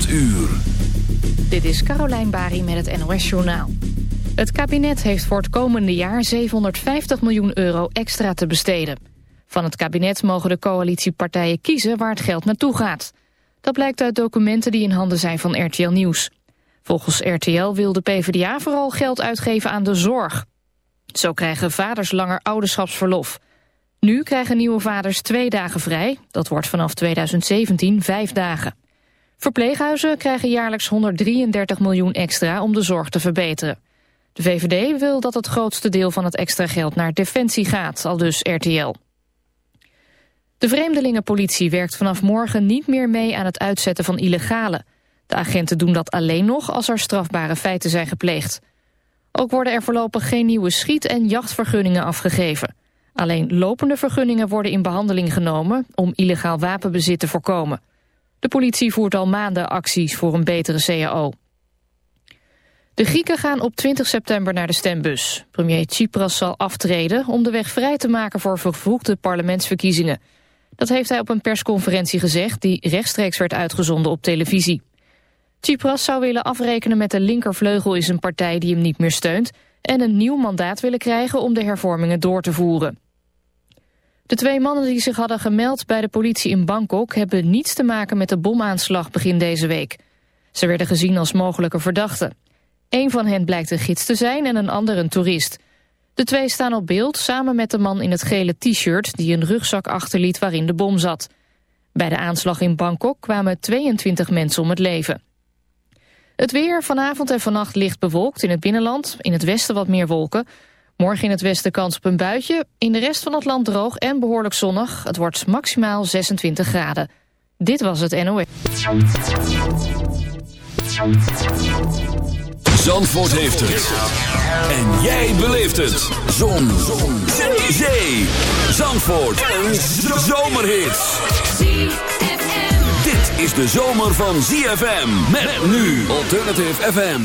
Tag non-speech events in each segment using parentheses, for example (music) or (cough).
8 uur. Dit is Carolijn Bari met het NOS Journaal. Het kabinet heeft voor het komende jaar 750 miljoen euro extra te besteden. Van het kabinet mogen de coalitiepartijen kiezen waar het geld naartoe gaat. Dat blijkt uit documenten die in handen zijn van RTL Nieuws. Volgens RTL wil de PvdA vooral geld uitgeven aan de zorg. Zo krijgen vaders langer ouderschapsverlof. Nu krijgen nieuwe vaders twee dagen vrij. Dat wordt vanaf 2017 vijf dagen. Verpleeghuizen krijgen jaarlijks 133 miljoen extra om de zorg te verbeteren. De VVD wil dat het grootste deel van het extra geld naar defensie gaat, al dus RTL. De vreemdelingenpolitie werkt vanaf morgen niet meer mee aan het uitzetten van illegale. De agenten doen dat alleen nog als er strafbare feiten zijn gepleegd. Ook worden er voorlopig geen nieuwe schiet- en jachtvergunningen afgegeven. Alleen lopende vergunningen worden in behandeling genomen om illegaal wapenbezit te voorkomen. De politie voert al maanden acties voor een betere CAO. De Grieken gaan op 20 september naar de stembus. Premier Tsipras zal aftreden om de weg vrij te maken voor vervroegde parlementsverkiezingen. Dat heeft hij op een persconferentie gezegd die rechtstreeks werd uitgezonden op televisie. Tsipras zou willen afrekenen met de linkervleugel in zijn partij die hem niet meer steunt... en een nieuw mandaat willen krijgen om de hervormingen door te voeren. De twee mannen die zich hadden gemeld bij de politie in Bangkok... hebben niets te maken met de bomaanslag begin deze week. Ze werden gezien als mogelijke verdachten. Een van hen blijkt een gids te zijn en een ander een toerist. De twee staan op beeld samen met de man in het gele t-shirt... die een rugzak achterliet waarin de bom zat. Bij de aanslag in Bangkok kwamen 22 mensen om het leven. Het weer vanavond en vannacht licht bewolkt in het binnenland. In het westen wat meer wolken. Morgen in het westen kans op een buitje. In de rest van het land droog en behoorlijk zonnig. Het wordt maximaal 26 graden. Dit was het NOS. Zandvoort heeft het. En jij beleeft het. Zon. Zon. Zee. Zandvoort. Een zomerhit. Dit is de zomer van ZFM. Met nu Alternative FM.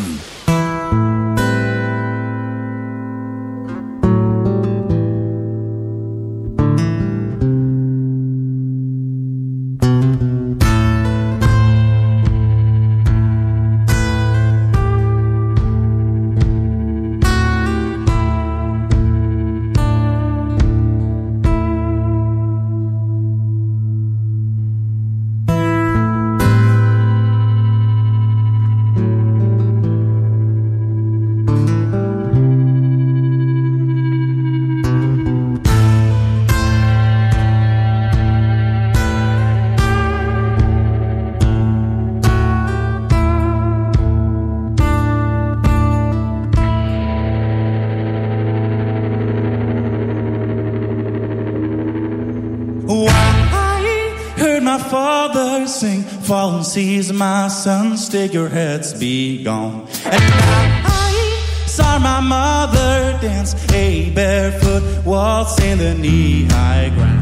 fallen seas, my sons, heads, be gone. And I saw my mother dance a barefoot waltz in the knee high ground.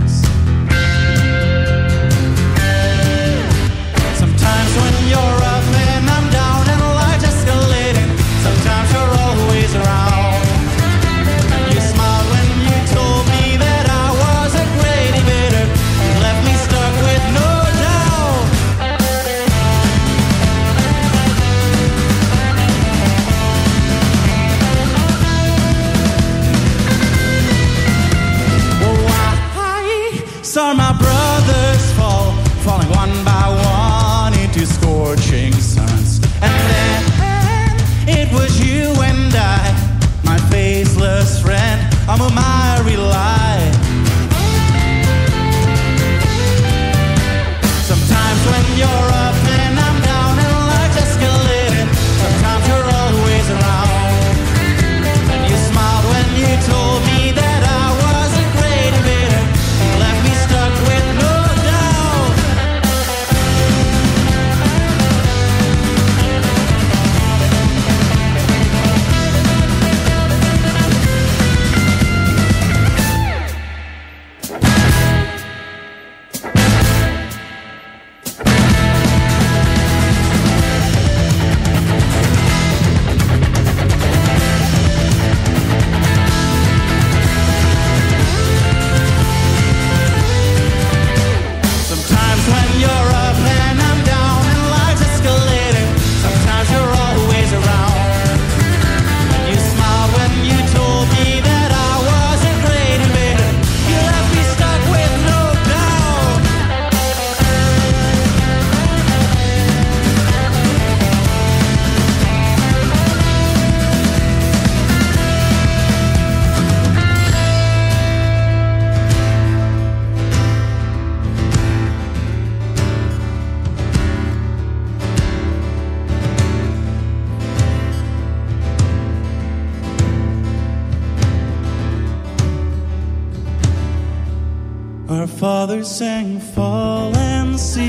Father sang, Fall and see.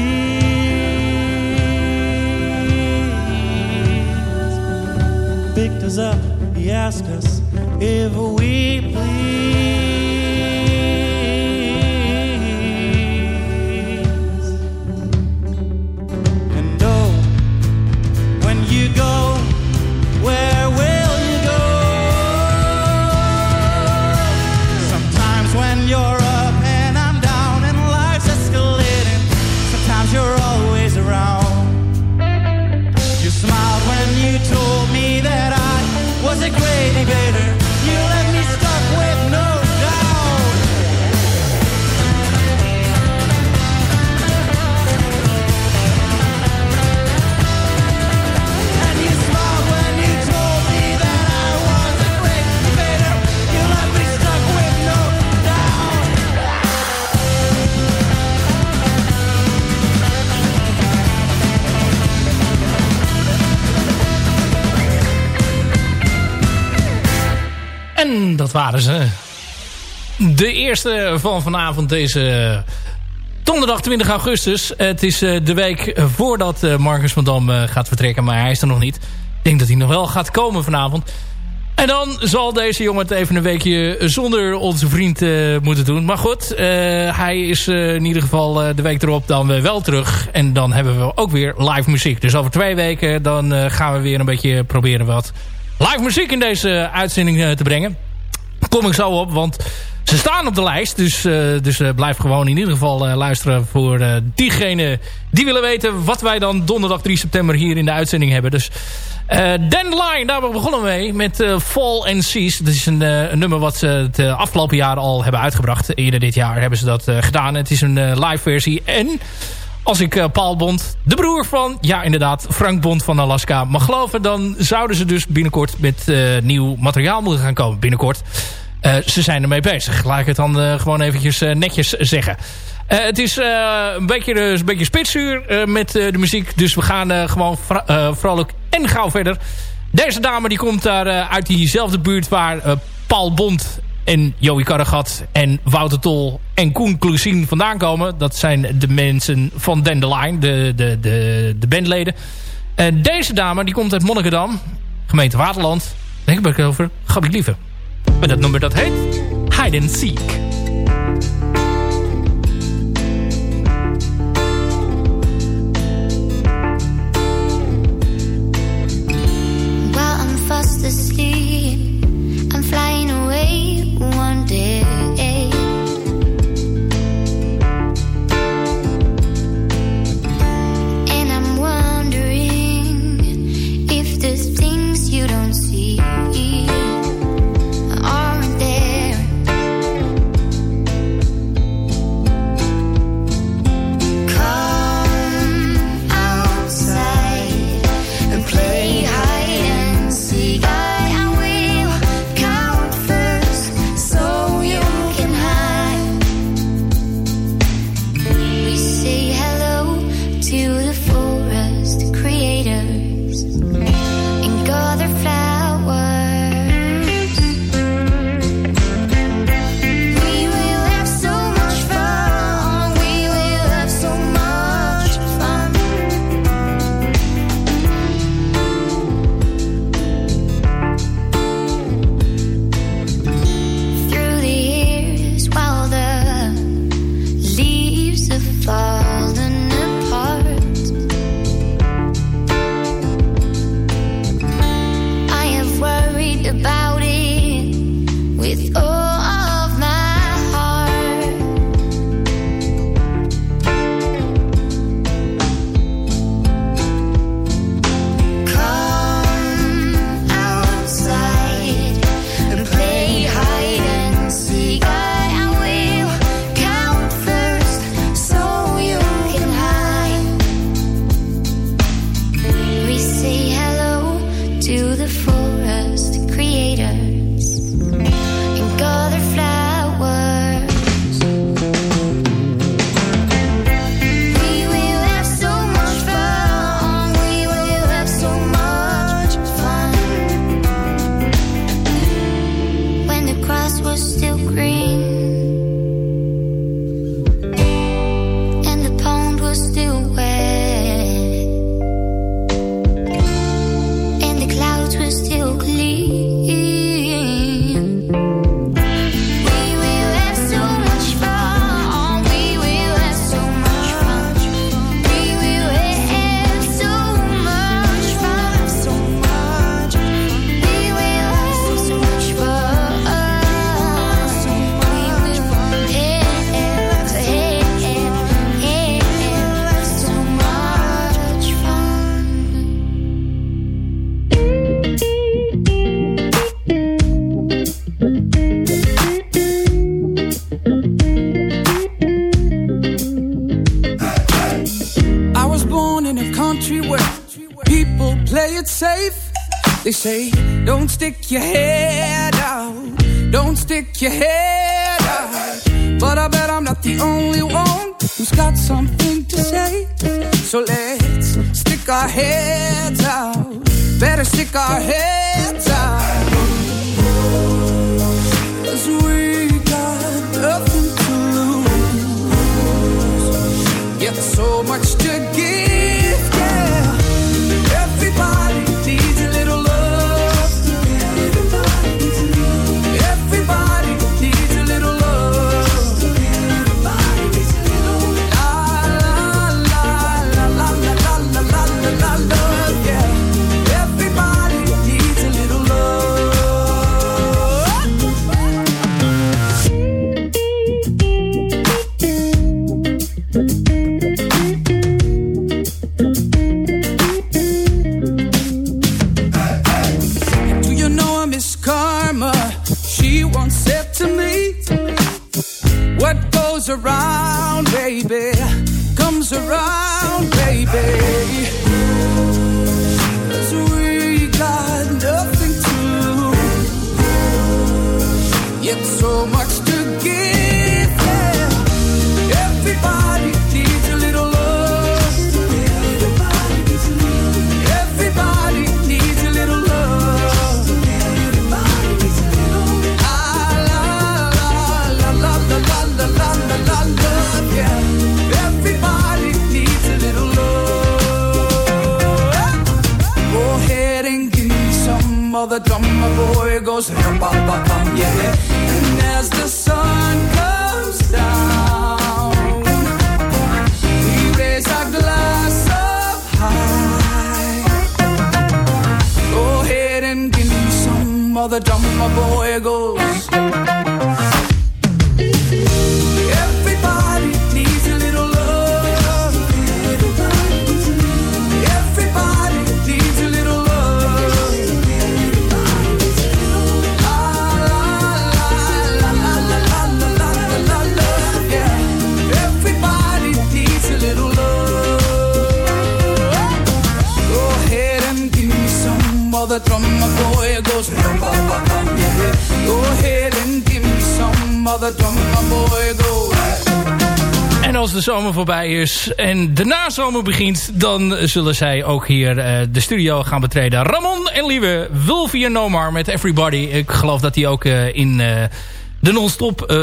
Picked us up, he asked us if we please. De eerste van vanavond deze donderdag 20 augustus. Het is eh, de week voordat eh, Marcus van Dam eh, gaat vertrekken. Maar hij is er nog niet. Ik denk dat hij nog wel gaat komen vanavond. En dan zal deze jongen het even een weekje zonder onze vriend moeten doen. Maar goed, hij is in ieder geval de week erop dan wel terug. En dan hebben we ook weer live muziek. Dus over twee weken dan gaan we weer een beetje proberen wat live muziek in deze uitzending te brengen. Kom ik zo op, want ze staan op de lijst. Dus, eh, dus eh, blijf gewoon in ieder geval eh, luisteren voor diegenen die willen weten... wat wij dan donderdag 3 september hier in de uitzending hebben. Dus Dandelion, daar begonnen we mee met Fall and Cease. Dat is een, nummer wat ze het afgelopen jaar al hebben uitgebracht. Eerder dit jaar hebben ze dat gedaan. Het is een live versie en... Als ik Paul Bond, de broer van, ja inderdaad, Frank Bond van Alaska, mag geloven... dan zouden ze dus binnenkort met nieuw materiaal moeten gaan komen. Binnenkort. Eh, ze zijn ermee bezig. Laat ik het dan eh, gewoon eventjes eh, netjes zeggen. Het is een, beetje, een beetje spitsuur met de muziek. Dus we gaan gewoon vrolijk en gauw verder. Deze dame die komt daar uit diezelfde buurt waar Paul Bond en Joey Karregat en Wouter Tol en Koen Kloesien vandaan komen. Dat zijn de mensen van Dandelion, de, de, de, de bandleden. En deze dame die komt uit Monnikendam, gemeente Waterland. Denk ik over Gabi Lieve. Met dat nummer dat heet Hide and Seek. Stick your head out. Don't stick your head out. But I bet I'm not the only one who's got something to say. So let's stick our heads out. Better stick our heads the drummer boy goes rum bum bum bum yeah. And as the sun comes down, we raise our glass up high. Go ahead and give me some of the drummer boy goes. En als de zomer voorbij is en de nazomer begint... dan zullen zij ook hier eh, de studio gaan betreden. Ramon en Lieve, Wilvia Nomar met Everybody. Ik geloof dat hij ook eh, in eh, de non-stop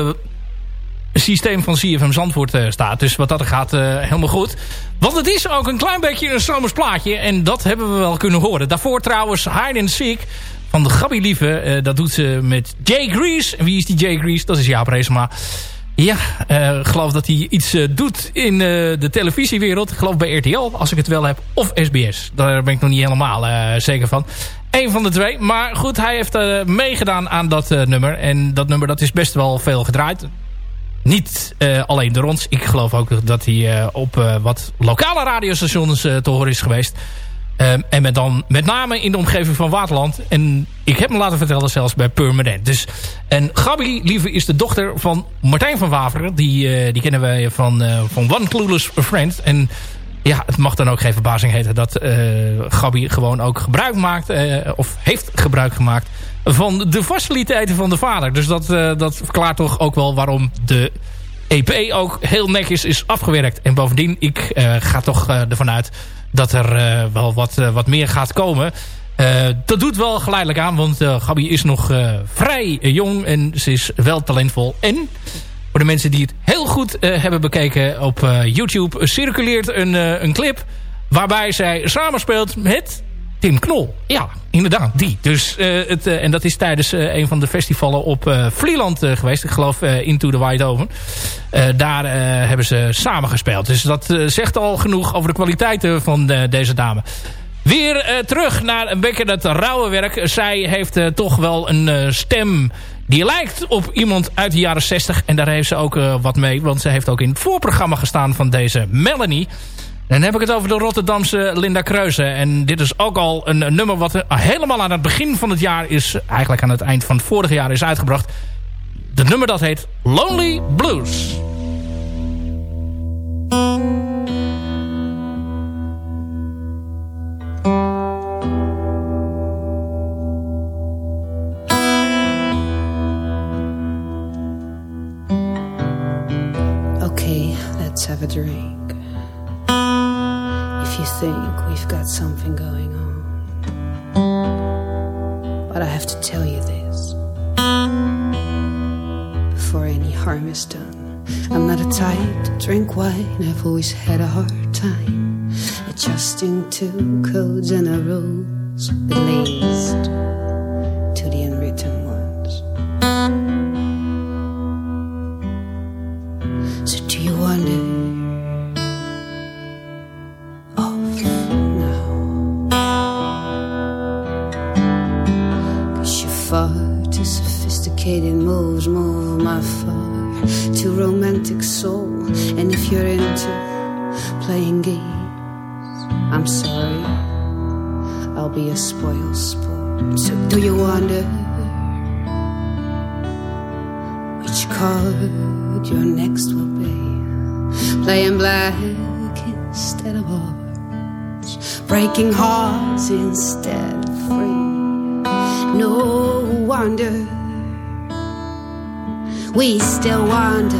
systeem van CFM Zandvoort staat. Dus wat dat gaat, helemaal goed. Want het is ook een klein beetje een zomers plaatje. En dat hebben we wel kunnen horen. Daarvoor trouwens Hide and Seek van de Gabby Lieve. eh, dat doet ze met Jay Grease. En wie is die Jay Grease? Dat is Jaap Reesema. Ja, ik geloof dat hij iets eh, doet in de televisiewereld. Ik geloof bij RTL, als ik het wel heb. Of SBS. Daar ben ik nog niet helemaal zeker van. Eén van de twee. Maar goed, hij heeft meegedaan aan dat nummer. En dat nummer dat is best wel veel gedraaid. Niet alleen door ons. Ik geloof ook dat hij op wat lokale radiostations te horen is geweest. Ehm, en met, dan, met name in de omgeving van Waterland. En ik heb me laten vertellen zelfs bij Permanent. Dus, en Gabi, lieve, is de dochter van Martijn van Waveren. Die, eh, die kennen wij van, eh, van One Clueless Friend. En ja, het mag dan ook geen verbazing heten dat eh Gabi gewoon ook gebruik maakt. of heeft gebruik gemaakt van de faciliteiten van de vader. Dus dat, dat verklaart toch ook wel waarom de EP ook heel netjes is afgewerkt. En bovendien, ik eh, ga toch eh, ervan uit dat er eh, wel wat, wat meer gaat komen. Dat doet wel geleidelijk aan, want eh Gabi is nog vrij jong en ze is wel talentvol. En voor de mensen die het heel goed hebben bekeken op YouTube... circuleert een, een clip waarbij zij samenspeelt met Tim Knol. Ja, inderdaad, die. Dus, eh, het, eh, en dat is tijdens eh, een van de festivalen op Vlieland geweest. Ik geloof Into the Wide Open. Eh, daar hebben ze samen gespeeld. Dus dat zegt al genoeg over de kwaliteiten van deze dame. Weer terug naar een beetje dat rauwe werk. Zij heeft toch wel een stem die lijkt op iemand uit de jaren 60. En daar heeft ze ook wat mee. Want ze heeft ook in het voorprogramma gestaan van deze Melanie. Dan heb ik het over de Rotterdamse Linda Kreuze. En dit is ook al een, nummer wat eh, helemaal aan het begin van het jaar is... eigenlijk aan het eind van vorig vorige jaar is uitgebracht. Het nummer dat heet Lonely Blues. Okay, let's have a drink. You think we've got something going on. But I have to tell you this before any harm is done. I'm not a type to drink wine, I've always had a hard time adjusting to codes and rules, at least to the unwritten far too romantic soul. And if you're into playing games, I'm sorry, I'll be a spoiled sport. So do you wonder which card your next will be? Playing black instead of orange, breaking hearts instead of free. No wonder we still wander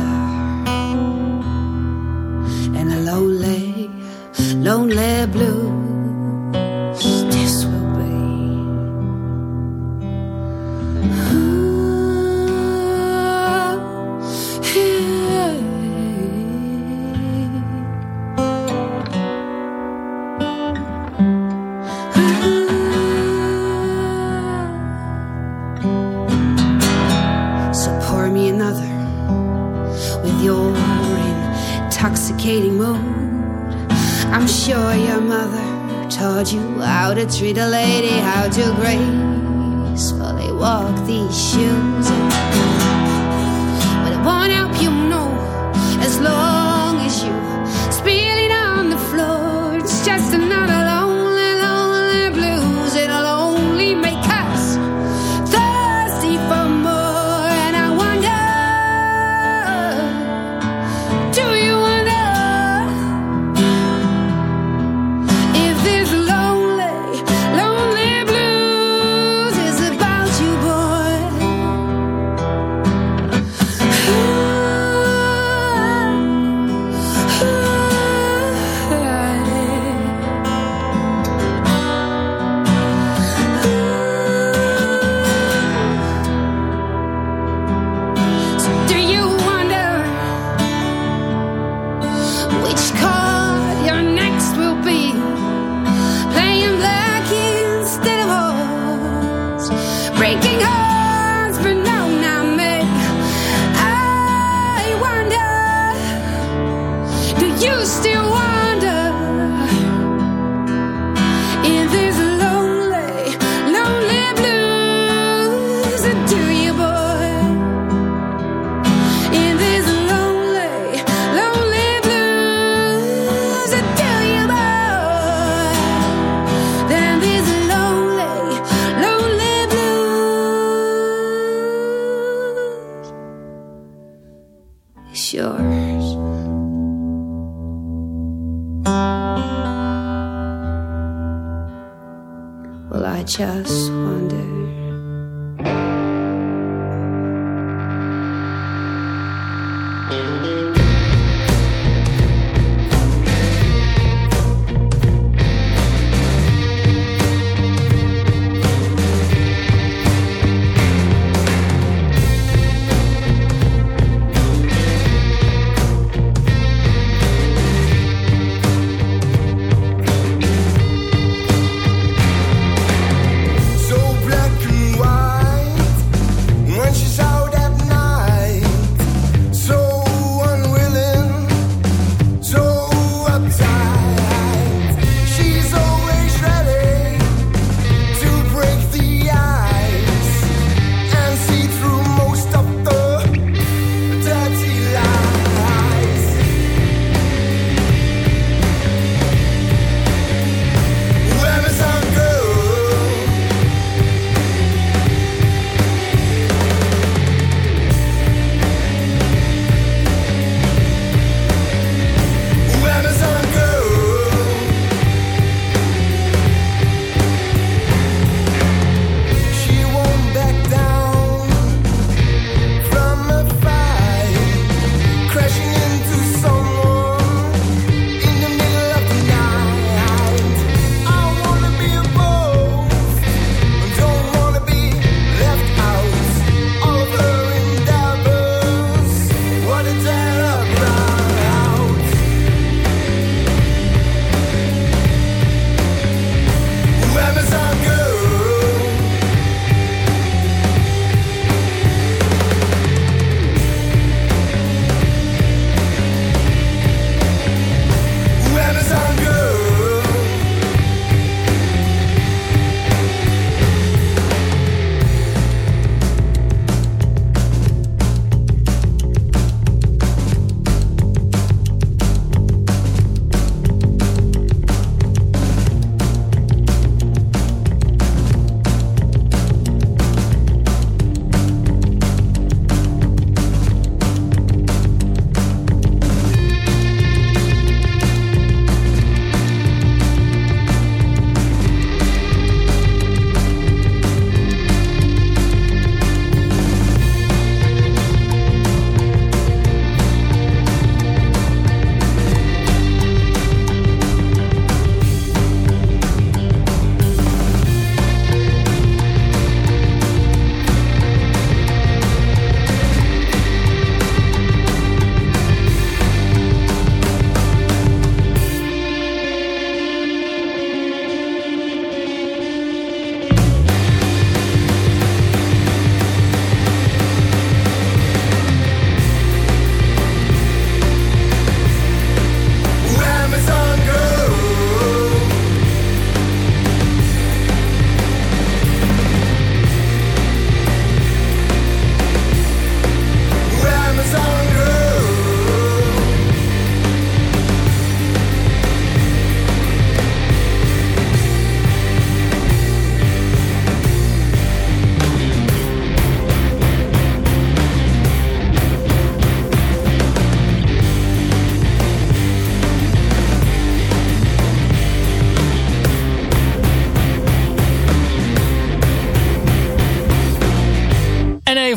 in a lonely, lonely blues.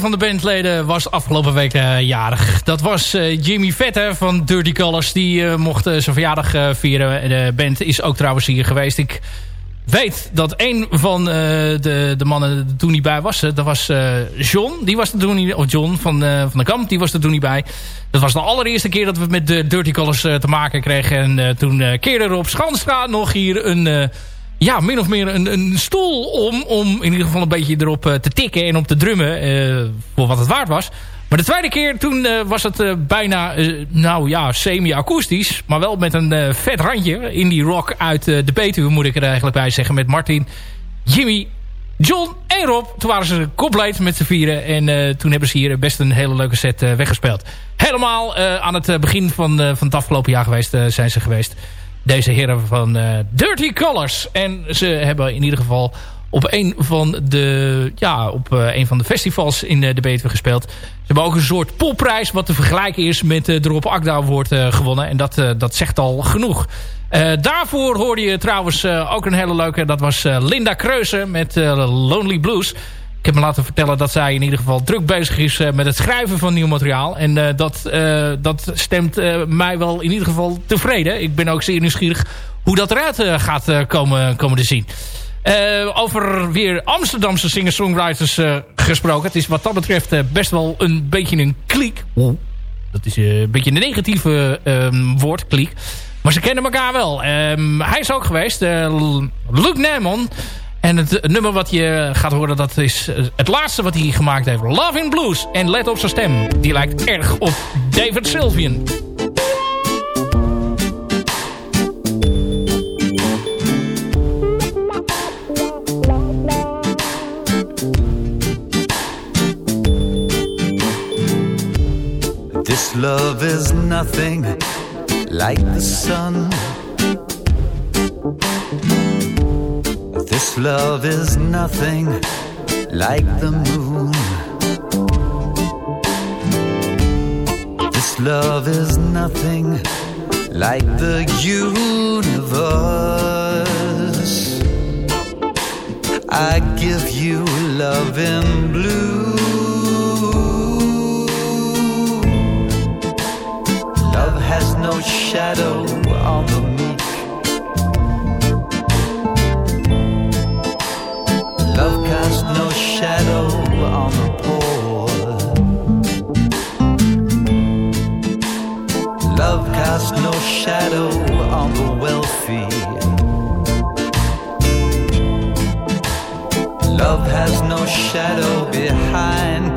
Van de bandleden was afgelopen week eh, jarig. Dat was eh, Jimmy Vetter van Dirty Colors. Die eh, mocht zijn verjaardag vieren. De band is ook trouwens hier geweest. Ik weet dat een van de, de mannen er toen niet bij was. Dat was John. Die was toen niet, of John van, van de Kamp. Die was er toen niet bij. Dat was de allereerste keer dat we met de Dirty Colors te maken kregen. En toen keerde er op Schanstraat nog hier een... ja, min of meer een, een stoel om, om in ieder geval een beetje erop eh, te tikken en op te drummen. eh, voor wat het waard was. Maar de tweede keer, toen eh, was het bijna, nou ja, semi-akoestisch. Maar wel met een vet randje. Indie rock uit de Betuwe moet ik er eigenlijk bij zeggen. Met Martin, Jimmy, John en Rob. Toen waren ze compleet met z'n vieren. En toen hebben ze hier best een hele leuke set weggespeeld. Helemaal aan het begin van, van het afgelopen jaar geweest zijn ze geweest. Deze heren van eh, Dirty Colors. En ze hebben in ieder geval op een van de, ja, op, eh, een van de festivals in eh, de Betuwe gespeeld. Ze hebben ook een soort popprijs wat te vergelijken is met de Rob Akda wordt gewonnen. En dat, dat zegt al genoeg. Daarvoor hoorde je trouwens ook een hele leuke. Dat was Linda Kreuzen met Lonely Blues. Ik heb me laten vertellen dat zij in ieder geval druk bezig is eh, met het schrijven van nieuw materiaal. En eh, dat, eh, dat stemt mij wel in ieder geval tevreden. Ik ben ook zeer nieuwsgierig hoe dat eruit gaat komen, komen te zien. Over weer Amsterdamse singer-songwriters gesproken. Het is wat dat betreft best wel een beetje een kliek. Dat is een beetje een negatieve ehm, woord, kliek. Maar ze kennen elkaar wel. Ehm, hij is ook geweest. Luke Namon. En het eh, nummer wat je gaat horen, dat is eh, het laatste wat hij gemaakt heeft. Love in Blues. En let op zijn stem. Die lijkt erg op David Sylvian. This love is nothing like the sun. This love is nothing like the moon. This love is nothing like the universe. I give you love in blue. Love has no shadow on the shadow on the poor. Love casts no shadow on the wealthy. Love has no shadow behind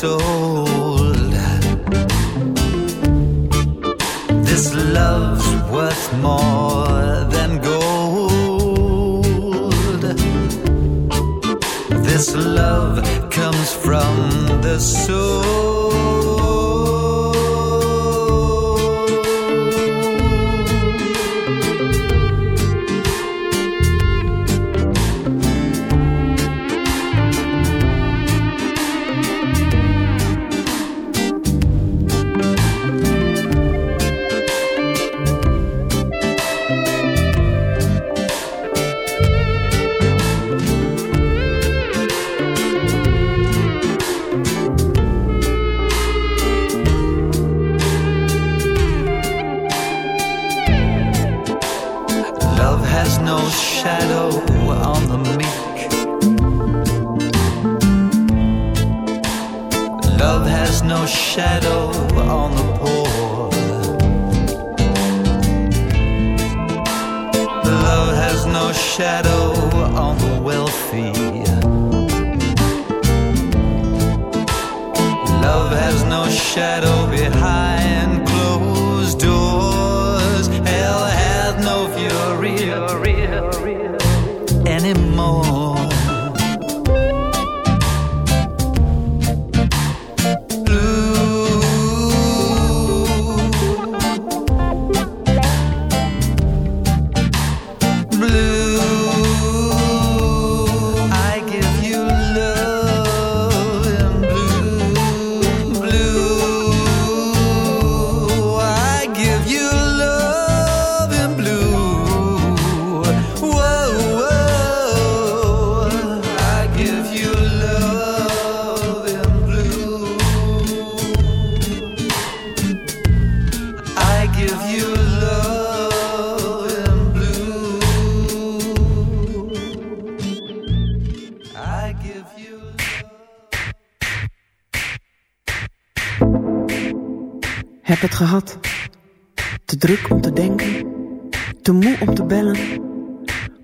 soul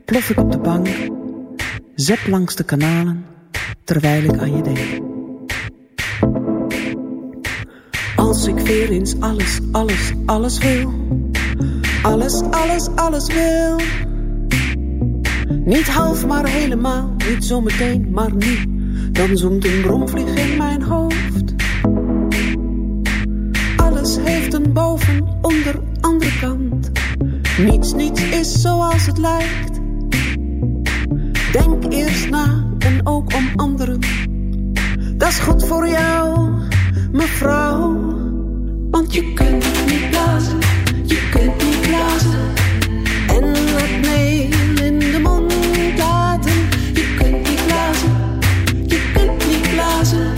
Plof ik op de bank. Zep langs de kanalen. Terwijl ik aan je denk. Als ik weer eens alles, alles, alles wil. Alles, alles, alles wil. Niet half, maar helemaal. Niet zometeen, maar nu. Dan zoemt een bromvlieg in mijn hoofd. Alles heeft een boven, onder, andere kant. Niets, niets is zoals het lijkt. Denk eerst na en ook om anderen. Dat is goed voor jou, mevrouw. Want je kunt niet blazen, je kunt niet blazen. En het meel in de mond laten. Je kunt niet blazen, je kunt niet blazen.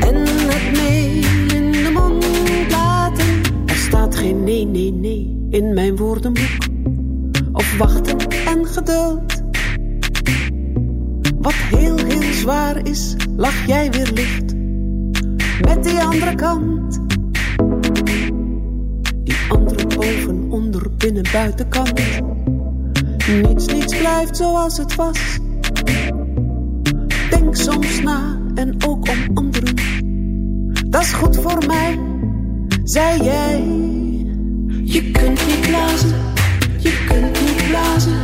En het meel in de mond laten. Er staat geen nee, nee, nee in mijn woordenboek. Of wachten en geduld. Wat heel, heel zwaar is, lach jij weer licht. Met die andere kant. Die andere boven, onder, binnen, buitenkant. Niets, niets blijft zoals het was. Denk soms na en ook om anderen. Dat is goed voor mij, zei jij. Je kunt niet blazen, je kunt niet blazen.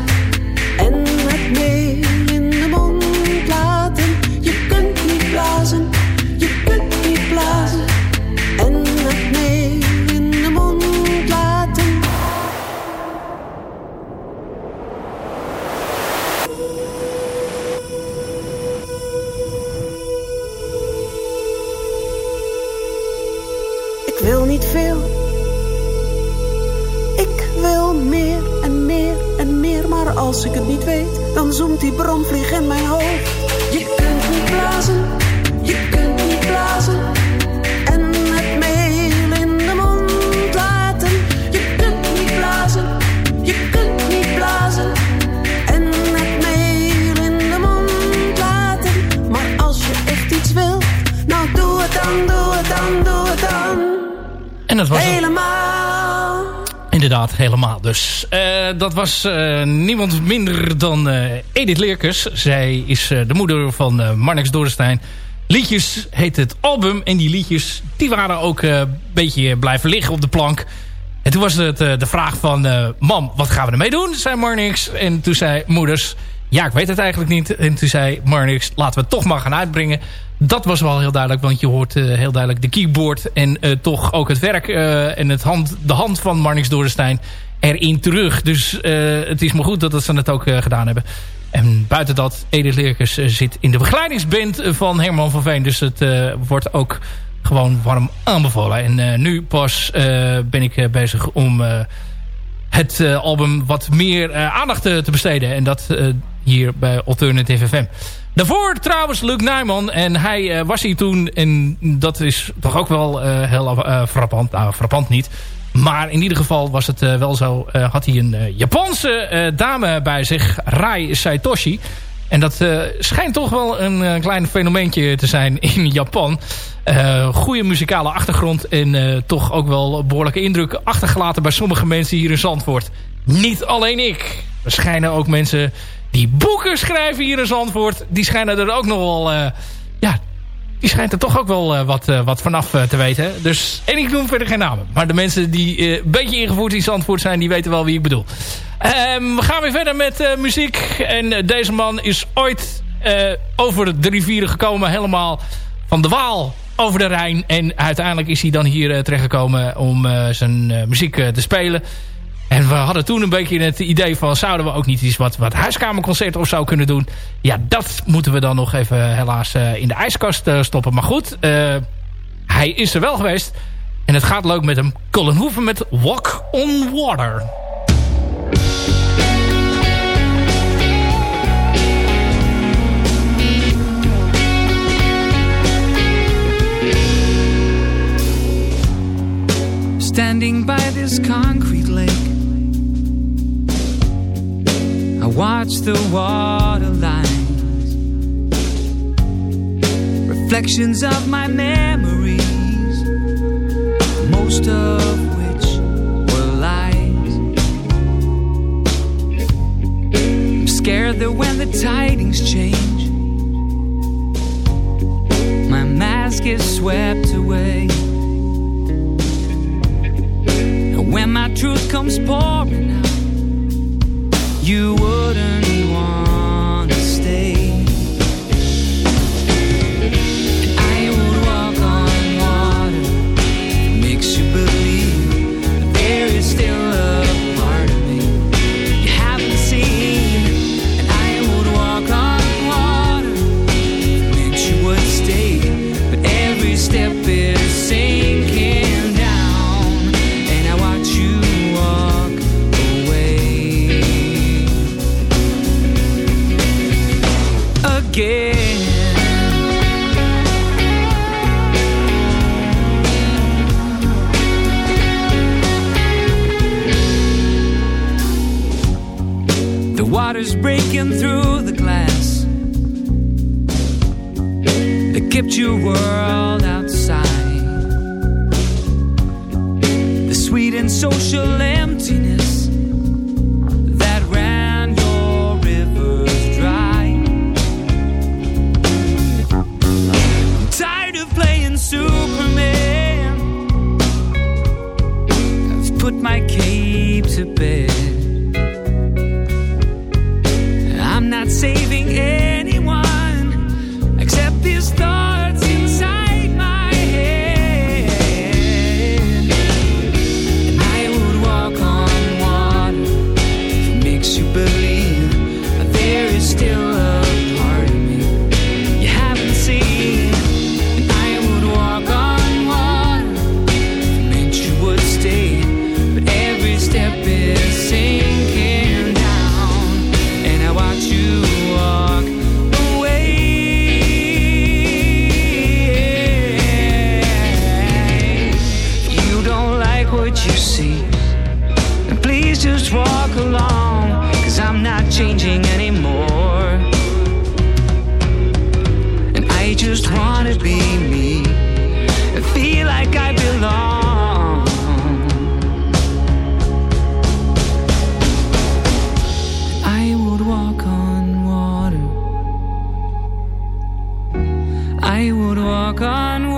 En het meel Ik wil niet veel. Ik wil meer en meer en meer. Maar als ik het niet weet, dan zoemt die bromvlieg in mijn hoofd. Je kunt niet blazen, je kunt niet blazen. Dat was het. Helemaal. Inderdaad, helemaal. Dus eh, dat was eh, niemand minder dan eh, Edith Leerkes. Zij is de moeder van eh Marnix Dorenstein. Liedjes heet het album. En die liedjes die waren ook een beetje blijven liggen op de plank. En toen was het de vraag van... Mam, wat gaan we ermee doen? Zei Marnix. En toen zei moeders... Ja, ik weet het eigenlijk niet. En toen zei Marnix... Laten we het toch maar gaan uitbrengen. Dat was wel heel duidelijk. Want je hoort eh, heel duidelijk de keyboard. En eh, toch ook het werk. eh, en het hand, de hand van Marnix Dorenstein erin terug. Dus het is maar goed dat ze het ook gedaan hebben. En buiten dat, Edith Leerkes zit in de begeleidingsband van Herman van Veen. Dus het wordt ook gewoon warm aanbevolen. En nu pas ben ik bezig om het album wat meer aandacht te besteden. En dat hier bij Alternative FM. Daarvoor trouwens Luc Nijman. En hij eh, was hier toen. En dat is toch ook wel eh, heel eh, frappant. Nou, frappant niet. Maar in ieder geval was het wel zo. had hij een Japanse dame bij zich. Rai Saitoshi. En dat schijnt toch wel een klein fenomeentje te zijn in Japan. Goede muzikale achtergrond. En toch ook wel behoorlijke indruk achtergelaten bij sommige mensen hier in Zandvoort. Niet alleen ik. Er schijnen ook mensen die boeken schrijven hier in Zandvoort. Die schijnen er ook nog wel... eh, ja, die schijnt er toch ook wel eh, wat, eh, wat vanaf te weten. Dus, en ik noem verder geen namen. Maar de mensen die een beetje ingevoerd in Zandvoort zijn... die weten wel wie ik bedoel. Ehm, we gaan weer verder met muziek. En deze man is ooit over de rivieren gekomen. Helemaal van de Waal over de Rijn. En uiteindelijk is hij dan hier terechtgekomen om zijn muziek te spelen. En we hadden toen een beetje het idee van... zouden we ook niet iets wat, wat huiskamerconcert of zo kunnen doen? Ja, dat moeten we dan nog even helaas eh, in de ijskast eh, stoppen. Maar goed, eh, hij is er wel geweest. En het gaat leuk met hem. Colin Hoeven met Walk on Water. Standing by this concrete lake, watch the water lines Reflections of my memories Most of which were lies. I'm scared that when the tidings change My mask is swept away. And when my truth comes pouring out you wouldn't we would walk on water. I would walk on water.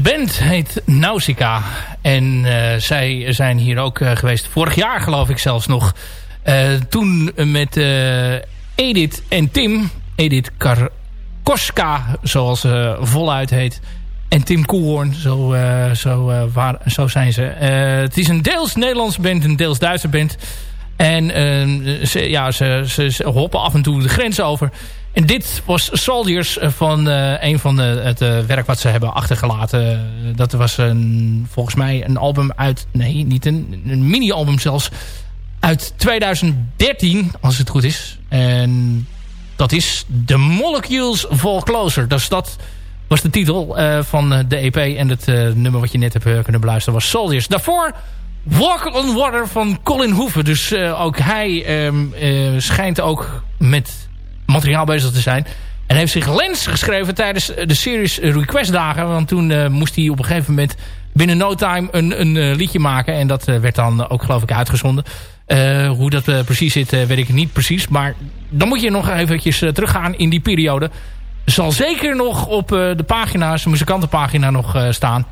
Band heet Nausicaa. En eh, zij zijn hier ook eh, geweest. Vorig jaar geloof ik zelfs nog. Eh, toen met Edith en Tim. Edith Karkoska, zoals ze voluit heet. En Tim Koelhoorn, zo, zo, waar, zo zijn ze. Het is een deels Nederlandse band, een deels Duitse band. En ja, ze, ze, ze hoppen af en toe de grens over. En dit was Soldiers van eh, een van de, het eh, werk wat ze hebben achtergelaten. Dat was een, volgens mij een album uit... Nee, niet een, een mini-album zelfs. Uit 2013, als het goed is. En dat is The Molecules Fall Closer. Dus dat was de titel eh, van eh, de EP. En het eh, nummer wat je net hebt eh, kunnen beluisteren was Soldiers. Daarvoor Walk on Water van Colin Hoeven. Dus eh, ook hij ehm, eh, schijnt ook met materiaal bezig te zijn. En heeft zich lens geschreven tijdens de series Request dagen. Want toen eh, moest hij op een gegeven moment binnen no time een, een eh, liedje maken. En dat eh, werd dan ook geloof ik uitgezonden. Hoe dat precies zit weet ik niet precies. Maar dan moet je nog eventjes teruggaan in die periode. Zal zeker nog op de pagina, zijn muzikantenpagina nog staan.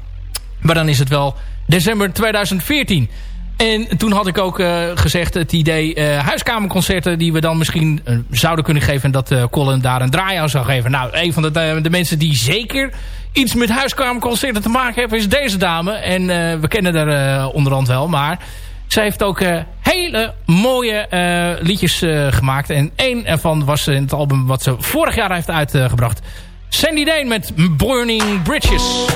Maar dan is het wel december 2014. En toen had ik ook eh, gezegd het idee eh, huiskamerconcerten die we dan misschien eh, zouden kunnen geven. En dat Colin daar een draai aan zou geven. Nou, een van de, de, mensen die zeker iets met huiskamerconcerten te maken hebben is deze dame. En we kennen haar onderhand wel. Maar zij heeft ook hele mooie liedjes gemaakt. En één ervan was in het album wat ze vorig jaar heeft uitgebracht. Sandy Dane met Burning Bridges.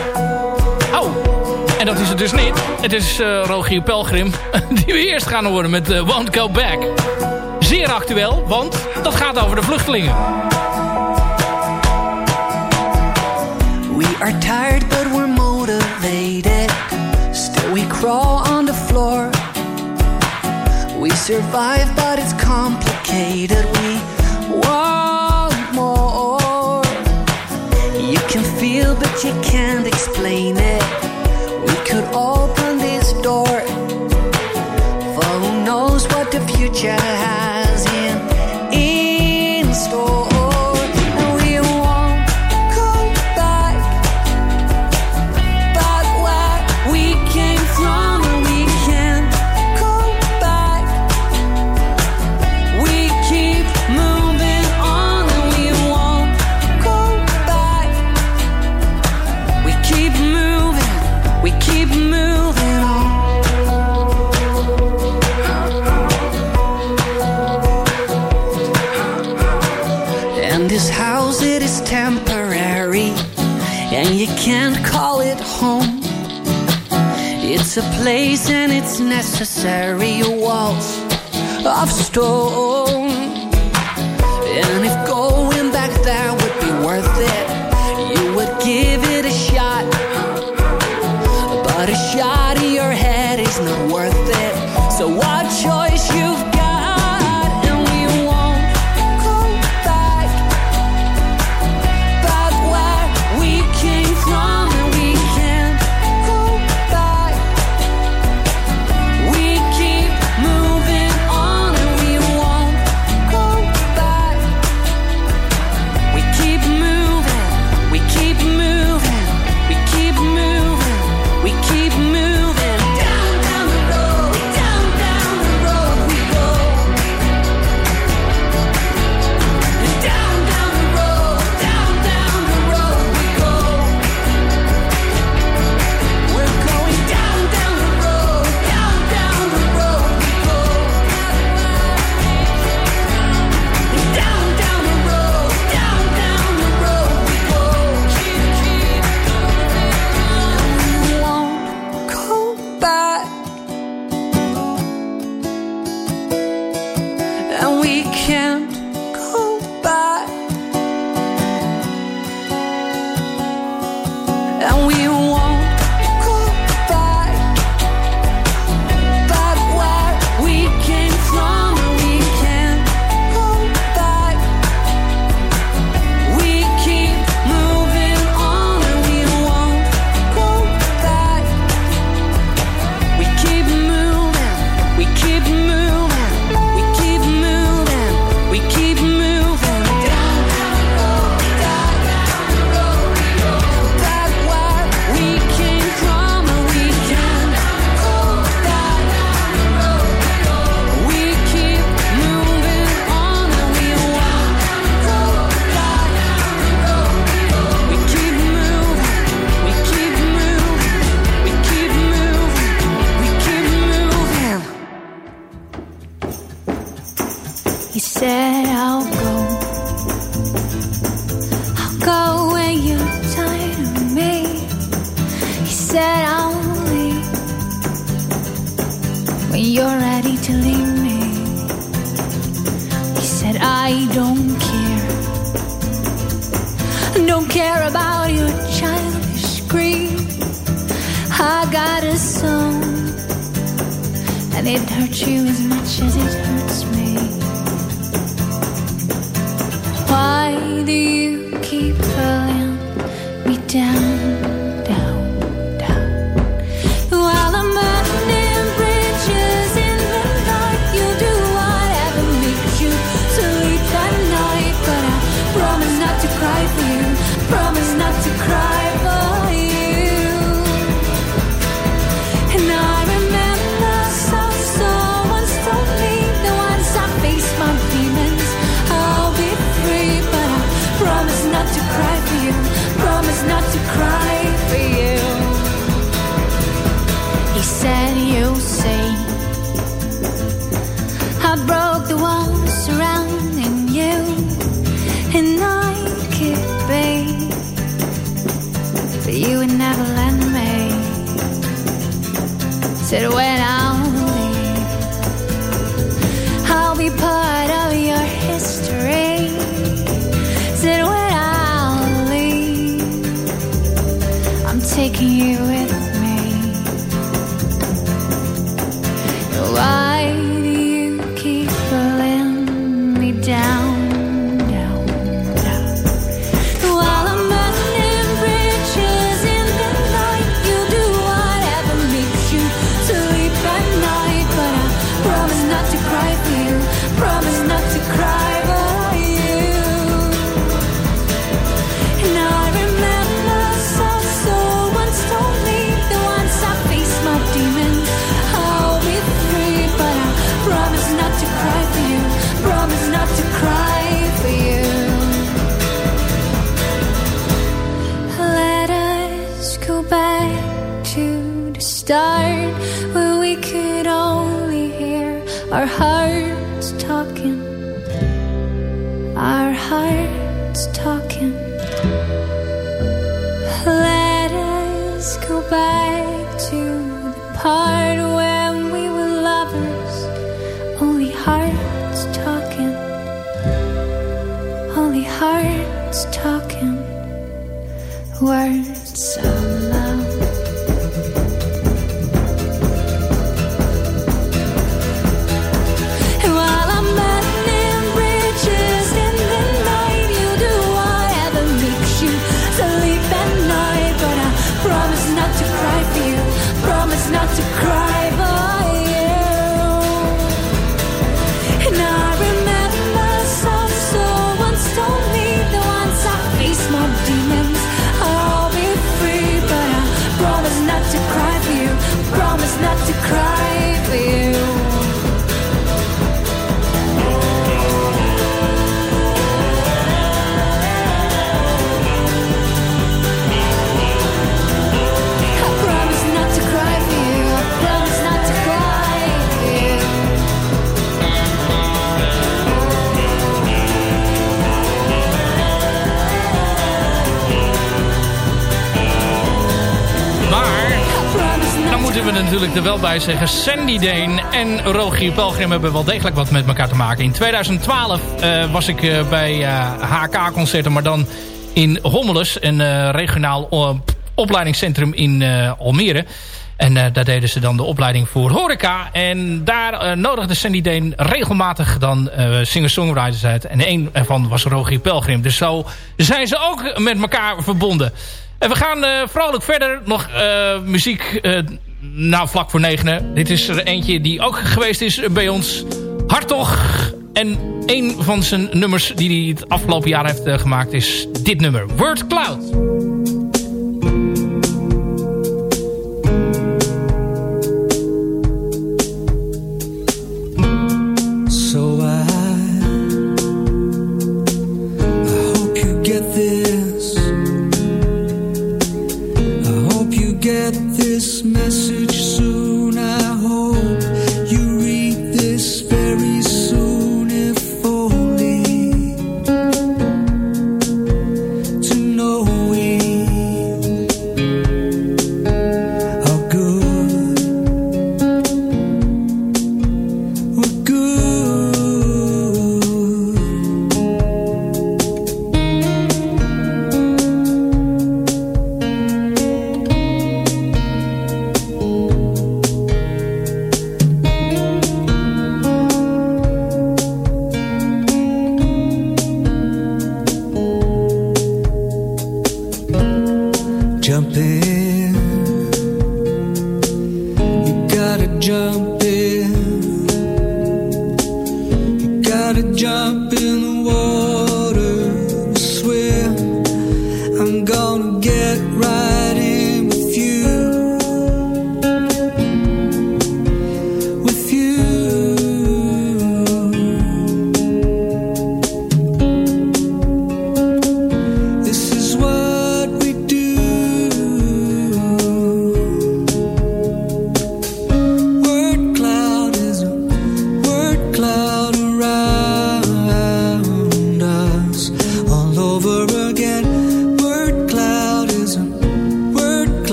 Oh, en dat is het dus niet. Het is eh, Rogier Pelgrim (laughs) die we eerst gaan horen met eh, Won't Go Back. Zeer actueel, want dat gaat over de vluchtelingen. We are tired, but we're motivated. Still, we crawl on the floor. We survive, but it's complicated. We want more. You can feel, but you can't explain it. We could open this door. For who knows what the future has necessary, walls of stone. It hurts you as much as it hurts me. Why? ser bueno. wel bij zeggen. Sandy Deen en Rogier Pelgrim hebben wel degelijk wat met elkaar te maken. In 2012 eh, was ik eh, bij eh, HK-concerten, maar dan in Hommeles. Een regionaal opleidingscentrum in Almere. En daar deden ze dan de opleiding voor horeca. En daar nodigde Sandy Deen regelmatig dan singer-songwriters uit. En één ervan was Rogier Pelgrim. Dus zo zijn ze ook met elkaar verbonden. En we gaan uh, vrolijk verder. Nog muziek nou vlak voor negenen. Dit is er eentje die ook geweest is bij ons. Hartog. En een van zijn nummers die hij het afgelopen jaar heeft eh, gemaakt is dit nummer. Word Cloud. get right.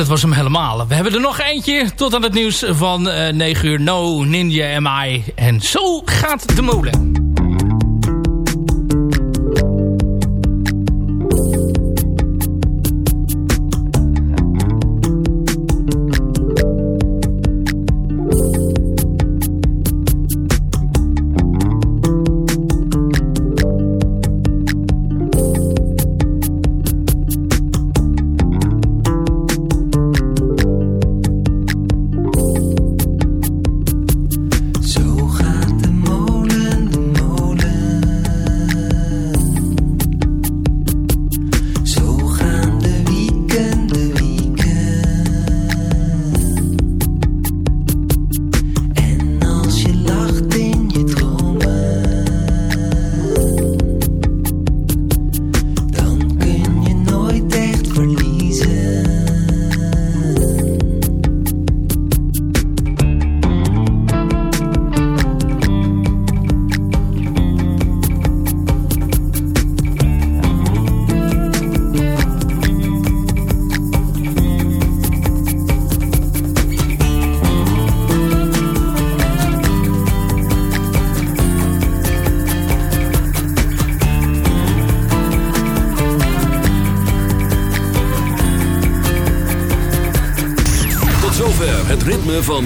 dat was hem helemaal. We hebben er nog eentje tot aan het nieuws van eh, uh, 9 uur. No Ninja MI. En zo gaat de molen.